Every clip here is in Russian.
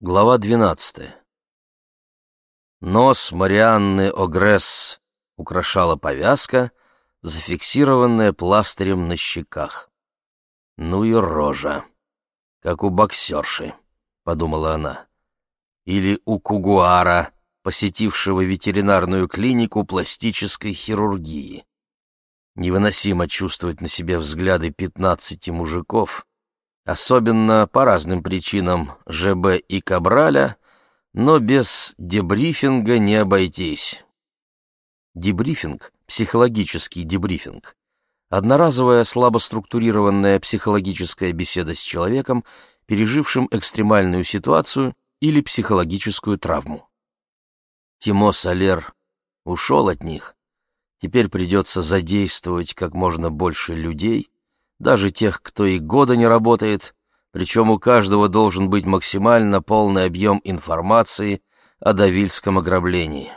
Глава двенадцатая. Нос Марианны Огресс украшала повязка, зафиксированная пластырем на щеках. «Ну и рожа, как у боксерши», — подумала она. «Или у кугуара, посетившего ветеринарную клинику пластической хирургии». Невыносимо чувствовать на себе взгляды пятнадцати мужиков, особенно по разным причинам ЖБ и Кабраля, но без дебрифинга не обойтись. Дебрифинг — психологический дебрифинг. Одноразовая слабо структурированная психологическая беседа с человеком, пережившим экстремальную ситуацию или психологическую травму. Тимо Солер ушел от них. Теперь придется задействовать как можно больше людей — даже тех, кто и года не работает, причем у каждого должен быть максимально полный объем информации о давильском ограблении.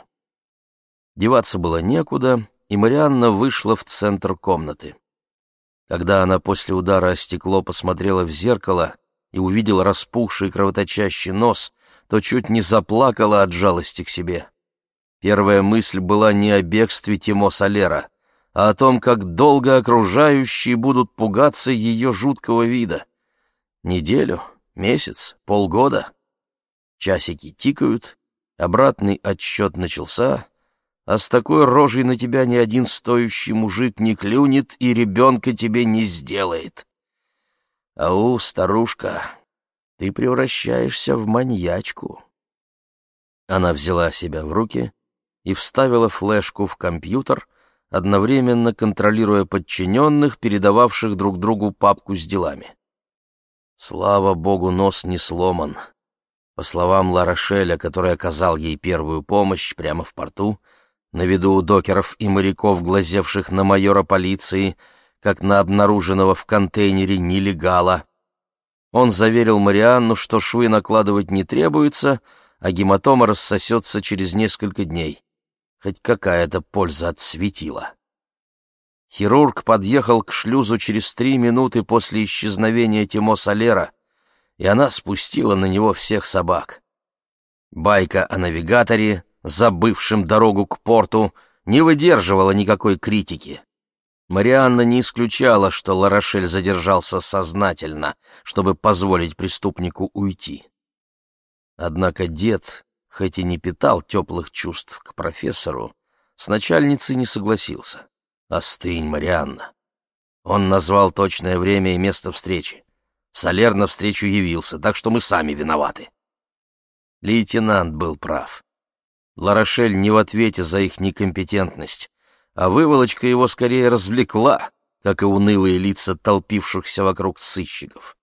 Деваться было некуда, и Марианна вышла в центр комнаты. Когда она после удара о стекло посмотрела в зеркало и увидела распухший кровоточащий нос, то чуть не заплакала от жалости к себе. Первая мысль была не о бегстве Тимо Солера — а о том, как долго окружающие будут пугаться ее жуткого вида. Неделю, месяц, полгода. Часики тикают, обратный отсчет начался, а с такой рожей на тебя ни один стоящий мужик не клюнет и ребенка тебе не сделает. Ау, старушка, ты превращаешься в маньячку. Она взяла себя в руки и вставила флешку в компьютер — одновременно контролируя подчиненных, передававших друг другу папку с делами. Слава богу, нос не сломан. По словам Ларошеля, который оказал ей первую помощь прямо в порту, на виду у докеров и моряков, глазевших на майора полиции, как на обнаруженного в контейнере нелегала, он заверил Марианну, что швы накладывать не требуется, а гематома рассосется через несколько дней. Хоть какая-то польза от светила. Хирург подъехал к шлюзу через три минуты после исчезновения Тимо Солера, и она спустила на него всех собак. Байка о навигаторе, забывшем дорогу к порту, не выдерживала никакой критики. Марианна не исключала, что Ларошель задержался сознательно, чтобы позволить преступнику уйти. Однако дед хоть и не питал теплых чувств к профессору, с начальницей не согласился. «Остынь, Марианна». Он назвал точное время и место встречи. Солер навстречу явился, так что мы сами виноваты. Лейтенант был прав. Ларошель не в ответе за их некомпетентность, а выволочка его скорее развлекла, как и унылые лица толпившихся вокруг сыщиков.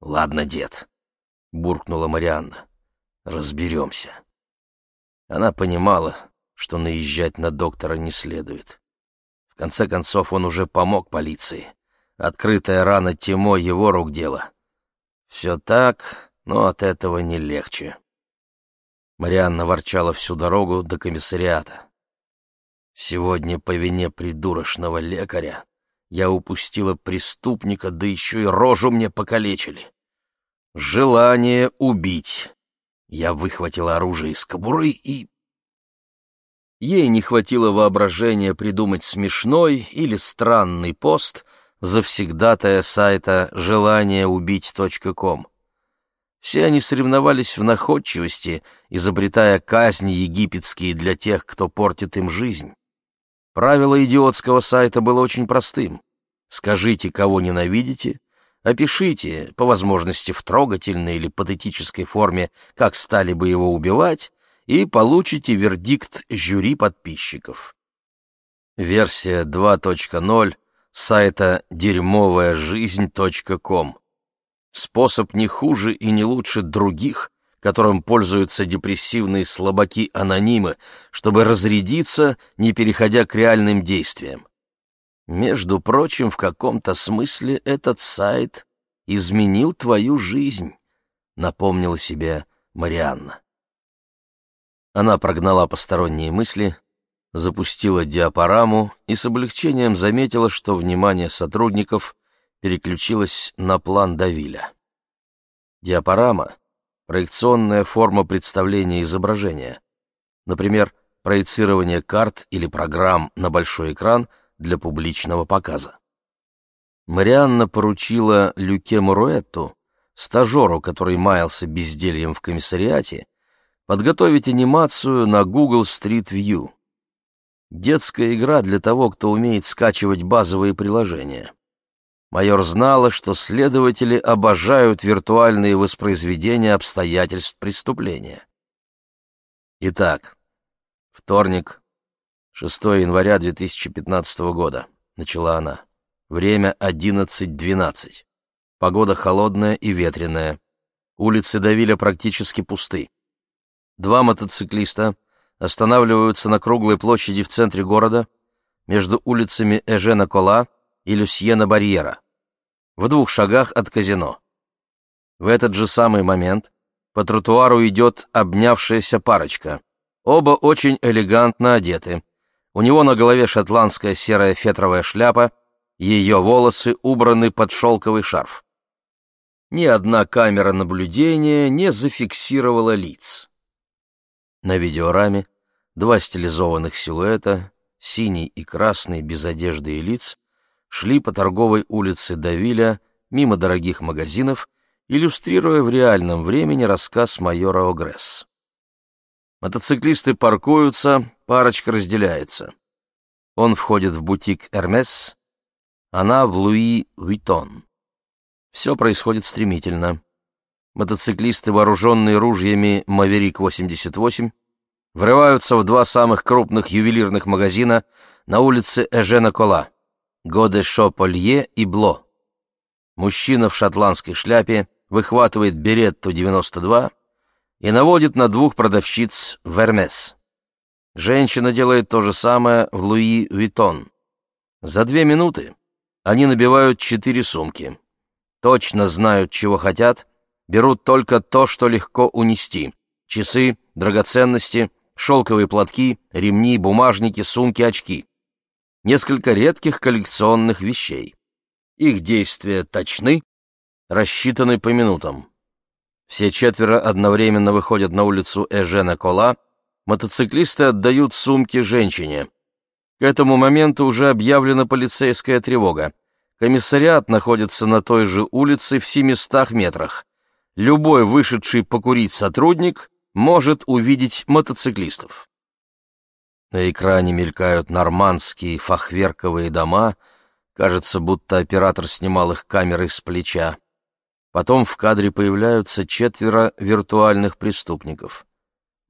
«Ладно, дед», — буркнула Марианна. Разберемся. Она понимала, что наезжать на доктора не следует. В конце концов, он уже помог полиции. Открытая рана Тимо — его рук дело. Все так, но от этого не легче. Марианна ворчала всю дорогу до комиссариата. Сегодня по вине придурочного лекаря я упустила преступника, да еще и рожу мне покалечили. Желание убить я выхватила оружие из кобуры и... Ей не хватило воображения придумать смешной или странный пост завсегдатая сайта желаниеубить.ком. Все они соревновались в находчивости, изобретая казни египетские для тех, кто портит им жизнь. Правило идиотского сайта было очень простым. Скажите, кого ненавидите, Опишите, по возможности в трогательной или патетической форме, как стали бы его убивать, и получите вердикт жюри подписчиков. Версия 2.0 сайта дерьмовая-жизнь.ком. Способ не хуже и не лучше других, которым пользуются депрессивные слабаки-анонимы, чтобы разрядиться, не переходя к реальным действиям. Между прочим, в каком-то смысле этот сайт изменил твою жизнь, напомнила себе Марианна. Она прогнала посторонние мысли, запустила диапораму и с облегчением заметила, что внимание сотрудников переключилось на план Давиля. Диапорама проекционная форма представления изображения. Например, проецирование карт или программ на большой экран для публичного показа. Марианна поручила Люке Муруэтту, стажеру, который маялся бездельем в комиссариате, подготовить анимацию на Google Street View. Детская игра для того, кто умеет скачивать базовые приложения. Майор знала, что следователи обожают виртуальные воспроизведения обстоятельств преступления. Итак, вторник, 6 января 2015 года, начала она. Время 11.12. Погода холодная и ветреная. Улицы Давиля практически пусты. Два мотоциклиста останавливаются на круглой площади в центре города между улицами Эжена Кола и Люсьена Барьера, в двух шагах от казино. В этот же самый момент по тротуару идет обнявшаяся парочка. Оба очень элегантно одеты. У него на голове шотландская серая фетровая шляпа, ее волосы убраны под шелковый шарф. Ни одна камера наблюдения не зафиксировала лиц. На видеораме два стилизованных силуэта, синий и красный, без одежды и лиц, шли по торговой улице Давиля мимо дорогих магазинов, иллюстрируя в реальном времени рассказ майора Огресс. Мотоциклисты паркуются, парочка разделяется. Он входит в бутик «Эрмес», она в «Луи Витон». Все происходит стремительно. Мотоциклисты, вооруженные ружьями «Маверик-88», врываются в два самых крупных ювелирных магазина на улице Эжена Кола. Годе Шополье и Бло. Мужчина в шотландской шляпе выхватывает беретту 92 и наводит на двух продавщиц в Эрмес. Женщина делает то же самое в Луи Витон. За две минуты они набивают четыре сумки. Точно знают, чего хотят, берут только то, что легко унести. Часы, драгоценности, шелковые платки, ремни, бумажники, сумки, очки несколько редких коллекционных вещей. Их действия точны, рассчитаны по минутам. Все четверо одновременно выходят на улицу Эжена Кола, мотоциклисты отдают сумки женщине. К этому моменту уже объявлена полицейская тревога. Комиссариат находится на той же улице в 700 метрах. Любой вышедший покурить сотрудник может увидеть мотоциклистов. На экране мелькают нормандские фахверковые дома, кажется, будто оператор снимал их камерой с плеча. Потом в кадре появляются четверо виртуальных преступников.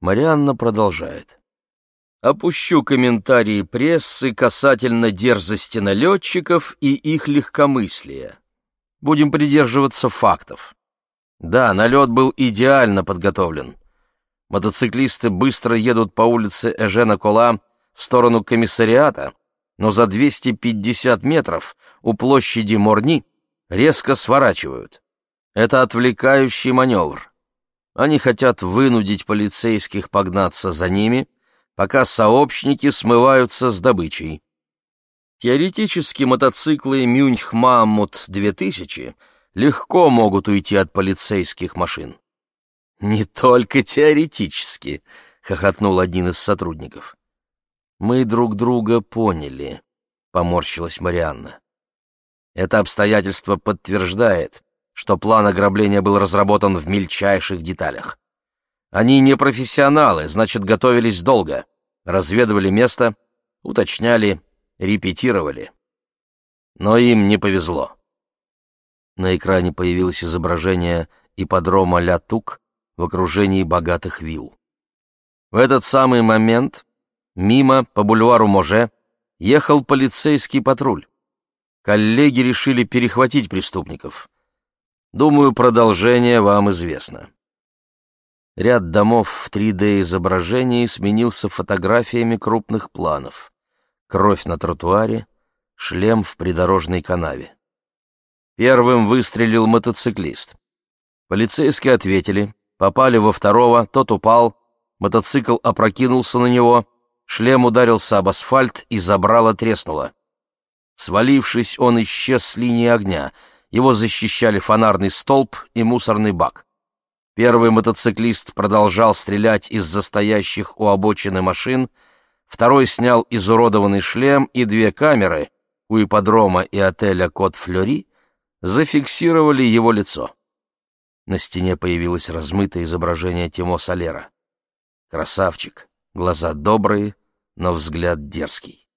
Марианна продолжает. Опущу комментарии прессы касательно дерзости налетчиков и их легкомыслия. Будем придерживаться фактов. Да, налет был идеально подготовлен. Мотоциклисты быстро едут по улице Эжена Кола в сторону комиссариата, но за 250 метров у площади Морни резко сворачивают. Это отвлекающий маневр. Они хотят вынудить полицейских погнаться за ними, пока сообщники смываются с добычей. Теоретически мотоциклы Мюнхмаммут-2000 легко могут уйти от полицейских машин. «Не только теоретически», — хохотнул один из сотрудников. «Мы друг друга поняли», — поморщилась Марианна. «Это обстоятельство подтверждает, что план ограбления был разработан в мельчайших деталях. Они не профессионалы, значит, готовились долго, разведывали место, уточняли, репетировали. Но им не повезло». На экране появилось изображение ипподрома Ля Тук, в окружении богатых вилл. В этот самый момент мимо по бульвару Може ехал полицейский патруль. Коллеги решили перехватить преступников. Думаю, продолжение вам известно. Ряд домов в 3D-изображении сменился фотографиями крупных планов. Кровь на тротуаре, шлем в придорожной канаве. Первым выстрелил мотоциклист. Полицейские ответили, Попали во второго, тот упал, мотоцикл опрокинулся на него, шлем ударился об асфальт и забрало треснуло. Свалившись, он исчез с линии огня, его защищали фонарный столб и мусорный бак. Первый мотоциклист продолжал стрелять из застоящих у обочины машин, второй снял изуродованный шлем и две камеры у ипподрома и отеля «Кот Флёри» зафиксировали его лицо. На стене появилось размытое изображение Тимо Солера. Красавчик, глаза добрые, но взгляд дерзкий.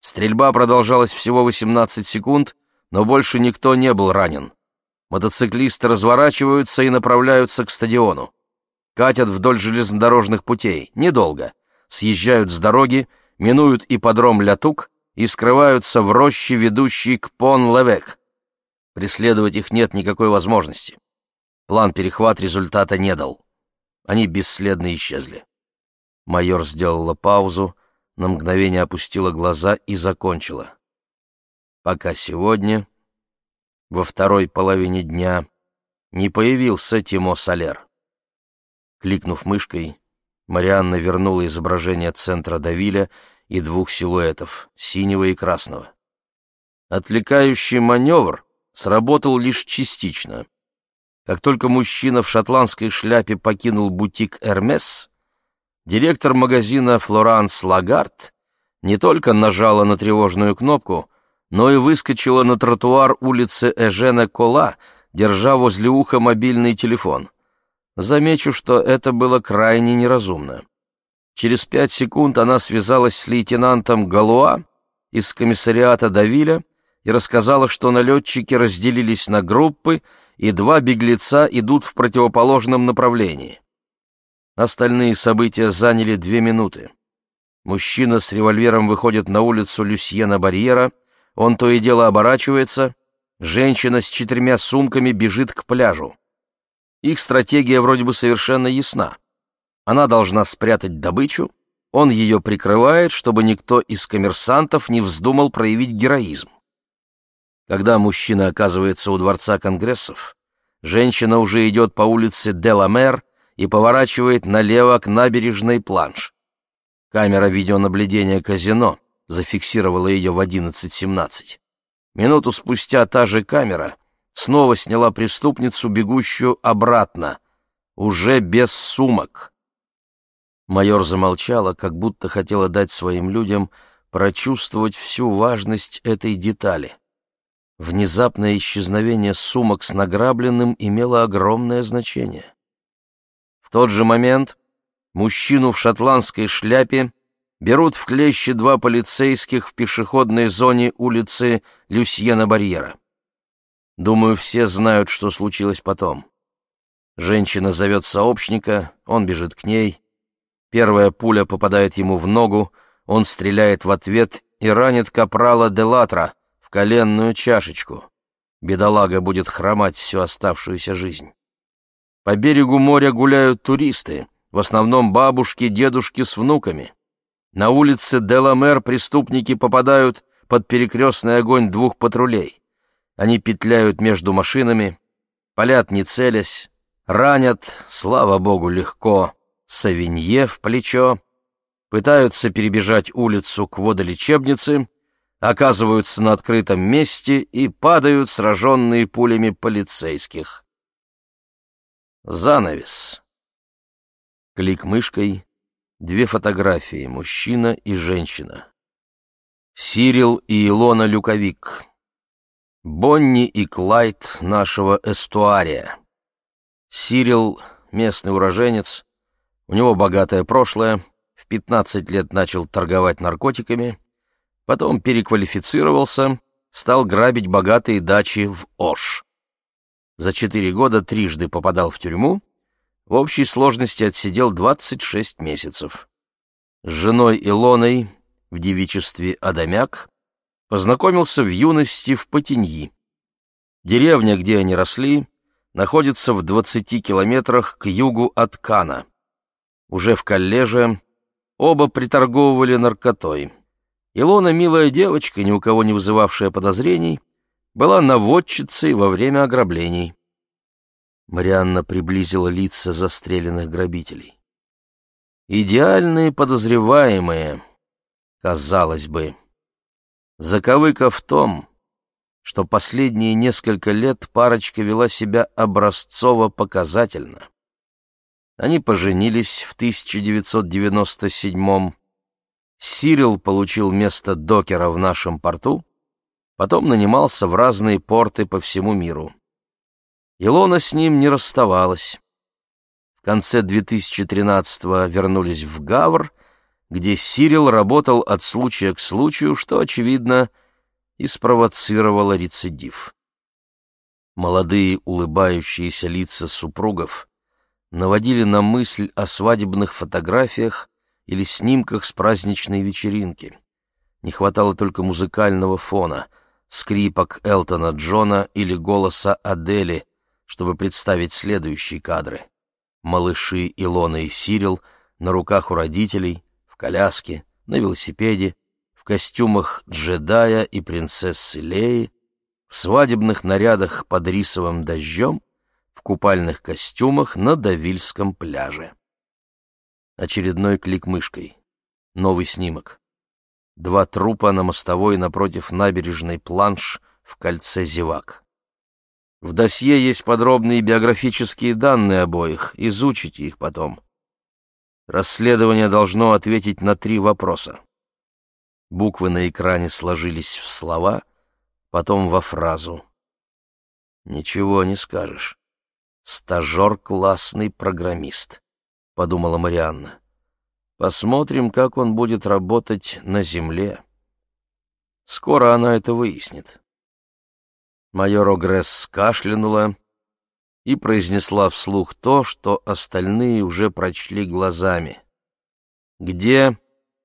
Стрельба продолжалась всего 18 секунд, но больше никто не был ранен. Мотоциклисты разворачиваются и направляются к стадиону. Катят вдоль железнодорожных путей, недолго. Съезжают с дороги, минуют ипподром Лятук и скрываются в роще, ведущей к Пон-Левек. Преследовать их нет никакой возможности. План перехват результата не дал. Они бесследно исчезли. Майор сделала паузу, на мгновение опустила глаза и закончила. Пока сегодня во второй половине дня не появился Тимо Солер. Кликнув мышкой, Марианна вернула изображение центра Давиля и двух силуэтов, синего и красного. Отвлекающий маневр сработал лишь частично. Как только мужчина в шотландской шляпе покинул бутик «Эрмес», директор магазина «Флоранс Лагард» не только нажала на тревожную кнопку, но и выскочила на тротуар улицы Эжена Кола, держа возле уха мобильный телефон. Замечу, что это было крайне неразумно. Через пять секунд она связалась с лейтенантом Галуа из комиссариата Давиля и рассказала, что налетчики разделились на группы, и два беглеца идут в противоположном направлении. Остальные события заняли две минуты. Мужчина с револьвером выходит на улицу Люсьена Барьера — он то и дело оборачивается, женщина с четырьмя сумками бежит к пляжу. Их стратегия вроде бы совершенно ясна. Она должна спрятать добычу, он ее прикрывает, чтобы никто из коммерсантов не вздумал проявить героизм. Когда мужчина оказывается у Дворца Конгрессов, женщина уже идет по улице Деламер и поворачивает налево к набережной Планш. Камера видеонаблюдения казино зафиксировала ее в 11.17. Минуту спустя та же камера снова сняла преступницу, бегущую обратно, уже без сумок. Майор замолчала, как будто хотела дать своим людям прочувствовать всю важность этой детали. Внезапное исчезновение сумок с награбленным имело огромное значение. В тот же момент мужчину в шотландской шляпе берут в клещи два полицейских в пешеходной зоне улицы Люсьена-Барьера. Думаю, все знают, что случилось потом. Женщина зовет сообщника, он бежит к ней. Первая пуля попадает ему в ногу, он стреляет в ответ и ранит капрала Делатра в коленную чашечку. Бедолага будет хромать всю оставшуюся жизнь. По берегу моря гуляют туристы, в основном бабушки, дедушки с внуками. На улице Деламер преступники попадают под перекрестный огонь двух патрулей. Они петляют между машинами, палят не целясь, ранят, слава богу, легко, Савинье в плечо, пытаются перебежать улицу к водолечебнице, оказываются на открытом месте и падают, сраженные пулями полицейских. Занавес. Клик мышкой, Две фотографии, мужчина и женщина. Сирил и Илона Люковик. Бонни и Клайд нашего эстуария. Сирил — местный уроженец, у него богатое прошлое, в 15 лет начал торговать наркотиками, потом переквалифицировался, стал грабить богатые дачи в Ош. За четыре года трижды попадал в тюрьму, в общей сложности отсидел 26 месяцев. С женой Илоной в девичестве Адамяк познакомился в юности в Потеньи. Деревня, где они росли, находится в 20 километрах к югу от Кана. Уже в коллеже оба приторговывали наркотой. Илона, милая девочка, ни у кого не вызывавшая подозрений, была наводчицей во время ограблений. Марианна приблизила лица застреленных грабителей. Идеальные подозреваемые, казалось бы. Заковыка в том, что последние несколько лет парочка вела себя образцово-показательно. Они поженились в 1997 Сирил получил место докера в нашем порту, потом нанимался в разные порты по всему миру. Илона с ним не расставалась. В конце 2013-го вернулись в Гавр, где Сирил работал от случая к случаю, что, очевидно, и спровоцировало рецидив. Молодые улыбающиеся лица супругов наводили на мысль о свадебных фотографиях или снимках с праздничной вечеринки. Не хватало только музыкального фона, скрипок Элтона Джона или голоса Адели, чтобы представить следующие кадры. Малыши Илона и Сирил на руках у родителей, в коляске, на велосипеде, в костюмах джедая и принцессы Леи, в свадебных нарядах под рисовым дождем, в купальных костюмах на Давильском пляже. Очередной клик мышкой. Новый снимок. Два трупа на мостовой напротив набережной планш в кольце зевак. В досье есть подробные биографические данные обоих, изучите их потом. Расследование должно ответить на три вопроса. Буквы на экране сложились в слова, потом во фразу. Ничего не скажешь. Стажер — классный программист. — подумала Марианна. «Посмотрим, как он будет работать на земле. Скоро она это выяснит». Майор Огресс кашлянула и произнесла вслух то, что остальные уже прочли глазами. «Где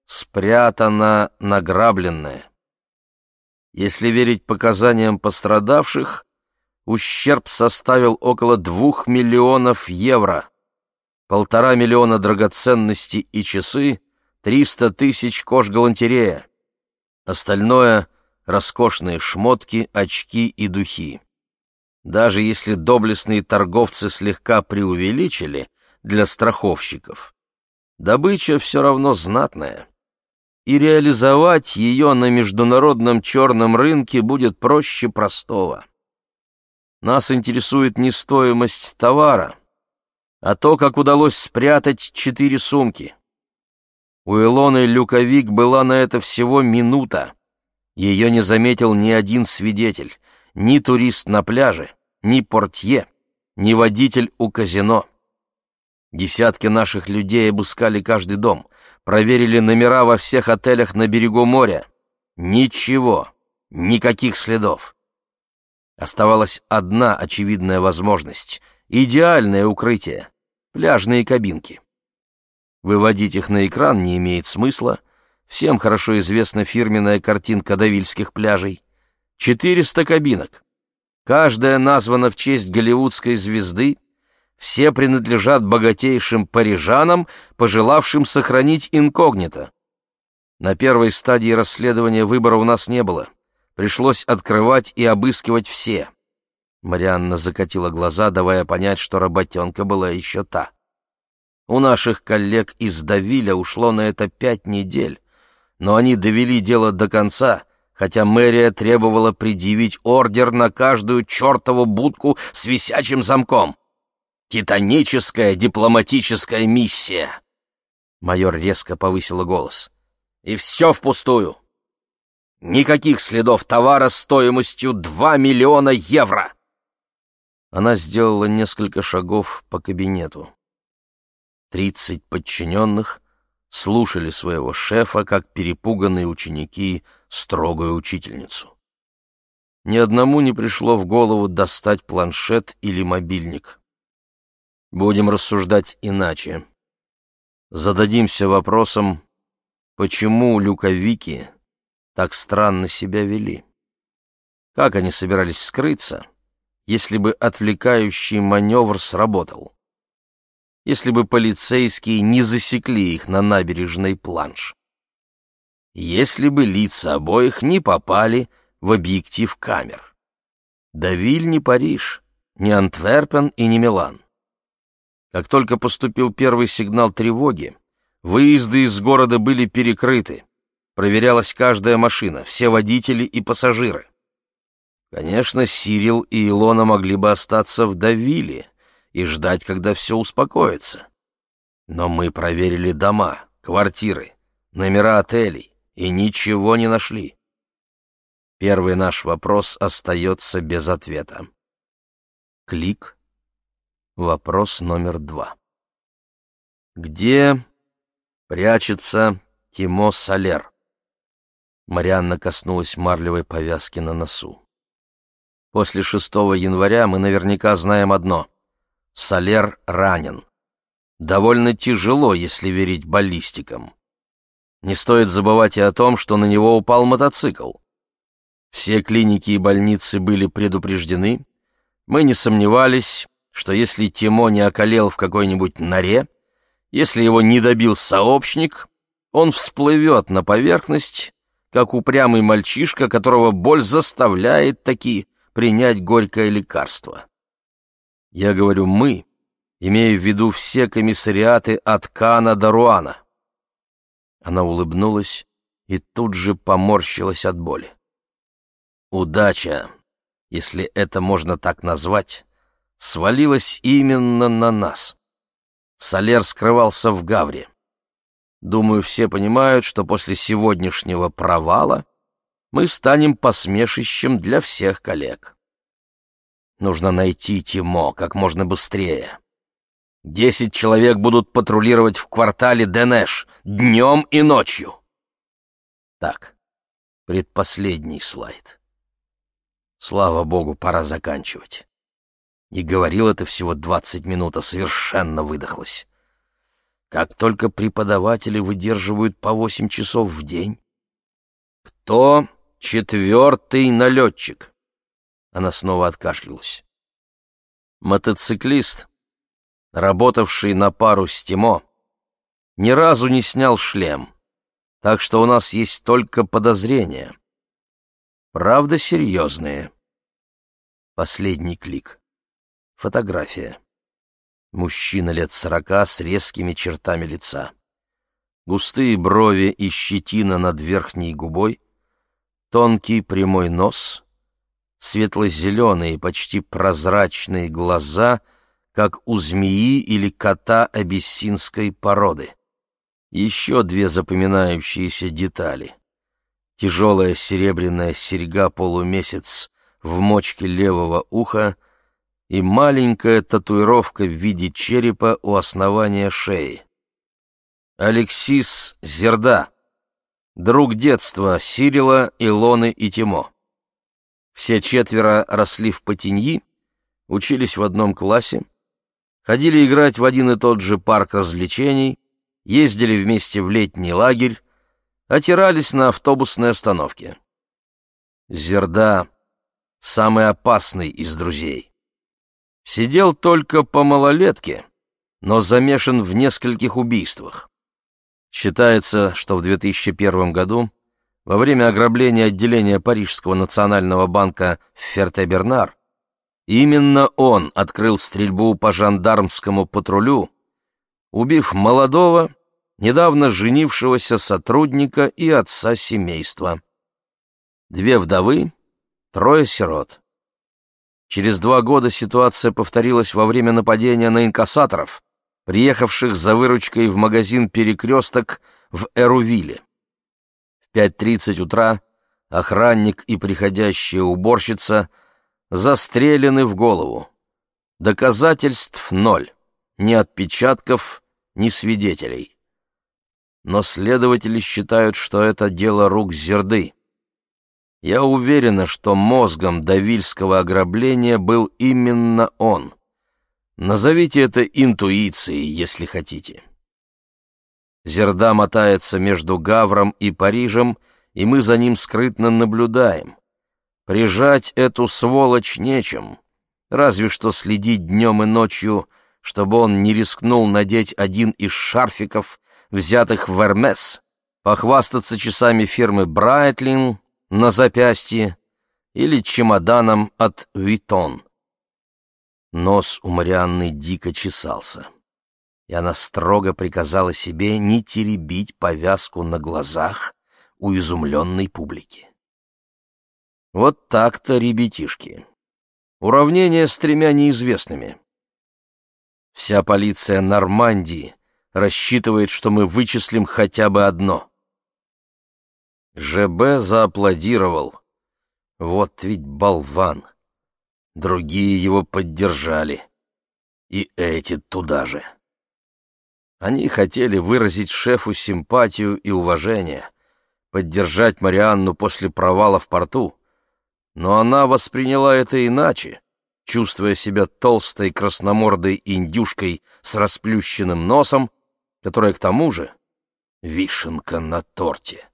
спрятано награбленное?» Если верить показаниям пострадавших, ущерб составил около двух миллионов евро полтора миллиона драгоценностей и часы, триста тысяч кож галантерея. Остальное — роскошные шмотки, очки и духи. Даже если доблестные торговцы слегка преувеличили для страховщиков, добыча все равно знатная, и реализовать ее на международном черном рынке будет проще простого. Нас интересует не стоимость товара, а то, как удалось спрятать четыре сумки. У Илоны Люковик была на это всего минута. Ее не заметил ни один свидетель, ни турист на пляже, ни портье, ни водитель у казино. Десятки наших людей обыскали каждый дом, проверили номера во всех отелях на берегу моря. Ничего, никаких следов. Оставалась одна очевидная возможность — Идеальное укрытие. Пляжные кабинки. Выводить их на экран не имеет смысла. Всем хорошо известна фирменная картинка давильских пляжей. 400 кабинок. Каждая названа в честь голливудской звезды. Все принадлежат богатейшим парижанам, пожелавшим сохранить инкогнито. На первой стадии расследования выбора у нас не было. Пришлось открывать и обыскивать все. Марианна закатила глаза, давая понять, что работенка была еще та. У наших коллег из Давиля ушло на это пять недель, но они довели дело до конца, хотя мэрия требовала предъявить ордер на каждую чертову будку с висячим замком. Титаническая дипломатическая миссия. Майор резко повысила голос. И все впустую. Никаких следов товара стоимостью два миллиона евро. Она сделала несколько шагов по кабинету. Тридцать подчиненных слушали своего шефа, как перепуганные ученики строгую учительницу. Ни одному не пришло в голову достать планшет или мобильник. Будем рассуждать иначе. Зададимся вопросом, почему люковики так странно себя вели. Как они собирались скрыться? если бы отвлекающий маневр сработал. Если бы полицейские не засекли их на набережной планш. Если бы лица обоих не попали в объектив камер. Давиль не Париж, не Антверпен и не Милан. Как только поступил первый сигнал тревоги, выезды из города были перекрыты. Проверялась каждая машина, все водители и пассажиры. Конечно, Сирил и Илона могли бы остаться в Давиле и ждать, когда все успокоится. Но мы проверили дома, квартиры, номера отелей и ничего не нашли. Первый наш вопрос остается без ответа. Клик. Вопрос номер два. Где прячется Тимо Солер? Марианна коснулась марлевой повязки на носу. После 6 января мы наверняка знаем одно. Солер ранен. Довольно тяжело, если верить баллистикам. Не стоит забывать и о том, что на него упал мотоцикл. Все клиники и больницы были предупреждены. Мы не сомневались, что если Тимо не околел в какой-нибудь норе, если его не добил сообщник, он всплывет на поверхность, как упрямый мальчишка, которого боль заставляет таки принять горькое лекарство. Я говорю «мы», имея в виду все комиссариаты от Кана до Руана. Она улыбнулась и тут же поморщилась от боли. Удача, если это можно так назвать, свалилась именно на нас. Солер скрывался в Гавре. Думаю, все понимают, что после сегодняшнего провала мы станем посмешищем для всех коллег. Нужно найти Тимо как можно быстрее. Десять человек будут патрулировать в квартале Денеш днем и ночью. Так, предпоследний слайд. Слава богу, пора заканчивать. И говорил это всего двадцать минут, а совершенно выдохлась. Как только преподаватели выдерживают по восемь часов в день. Кто четвертый налетчик? Она снова откашлялась. Мотоциклист, работавший на пару с Тимо, ни разу не снял шлем, так что у нас есть только подозрения. Правда, серьезные. Последний клик. Фотография. Мужчина лет сорока с резкими чертами лица. Густые брови и щетина над верхней губой, тонкий прямой нос, светло-зеленые, почти прозрачные глаза — как у змеи или кота абиссинской породы. Еще две запоминающиеся детали. Тяжелая серебряная серьга-полумесяц в мочке левого уха и маленькая татуировка в виде черепа у основания шеи. Алексис Зерда, друг детства Сирила, Илоны и Тимо. Все четверо росли в Потеньи, учились в одном классе, ходили играть в один и тот же парк развлечений, ездили вместе в летний лагерь, отирались на автобусной остановке. Зерда — самый опасный из друзей. Сидел только по малолетке, но замешан в нескольких убийствах. Считается, что в 2001 году, во время ограбления отделения Парижского национального банка Ферте-Бернар, Именно он открыл стрельбу по жандармскому патрулю, убив молодого, недавно женившегося сотрудника и отца семейства. Две вдовы, трое сирот. Через два года ситуация повторилась во время нападения на инкассаторов, приехавших за выручкой в магазин «Перекресток» в Эрувиле. В 5.30 утра охранник и приходящая уборщица – застрелены в голову. Доказательств ноль, ни отпечатков, ни свидетелей. Но следователи считают, что это дело рук Зерды. Я уверена, что мозгом давильского ограбления был именно он. Назовите это интуицией, если хотите. Зерда мотается между Гавром и Парижем, и мы за ним скрытно наблюдаем. Прижать эту сволочь нечем, разве что следить днем и ночью, чтобы он не рискнул надеть один из шарфиков, взятых в Эрмес, похвастаться часами фирмы Брайтлин на запястье или чемоданом от Витон. Нос у Марианны дико чесался, и она строго приказала себе не теребить повязку на глазах у изумленной публики. Вот так-то, ребятишки. Уравнение с тремя неизвестными. Вся полиция Нормандии рассчитывает, что мы вычислим хотя бы одно. ЖБ зааплодировал. Вот ведь болван. Другие его поддержали. И эти туда же. Они хотели выразить шефу симпатию и уважение, поддержать Марианну после провала в порту, но она восприняла это иначе, чувствуя себя толстой красномордой индюшкой с расплющенным носом, которая к тому же вишенка на торте.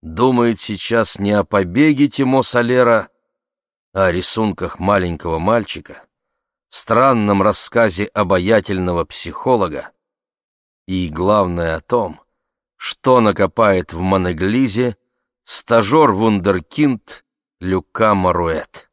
Думает сейчас не о побеге Тимо Солера, а о рисунках маленького мальчика, странном рассказе обаятельного психолога и, главное, о том, что накопает в Монеглизе стажер-вундеркинд Люка Маруэт.